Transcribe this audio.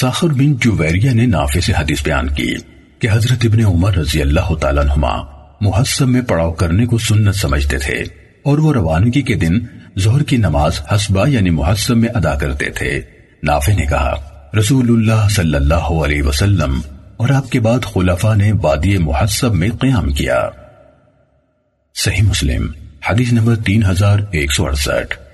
ساخر بن جویریہ نے نافع سے حدیث بیان کی کہ حضرت ابن عمر رضی اللہ تعالیٰ عنہما محسب میں پڑاؤ کرنے کو سنت سمجھتے تھے اور وہ روانگی کے دن ظہر کی نماز حسبہ یعنی محسب میں ادا کرتے تھے۔ نافع نے کہا، رسول اللہ صلی اللہ علیہ وسلم اور آپ کے بعد خلفاء نے وادی محسب میں قیام کیا۔ صحیح مسلم، حدیث نمبر تین ہزار ایک سو اڑسٹھ۔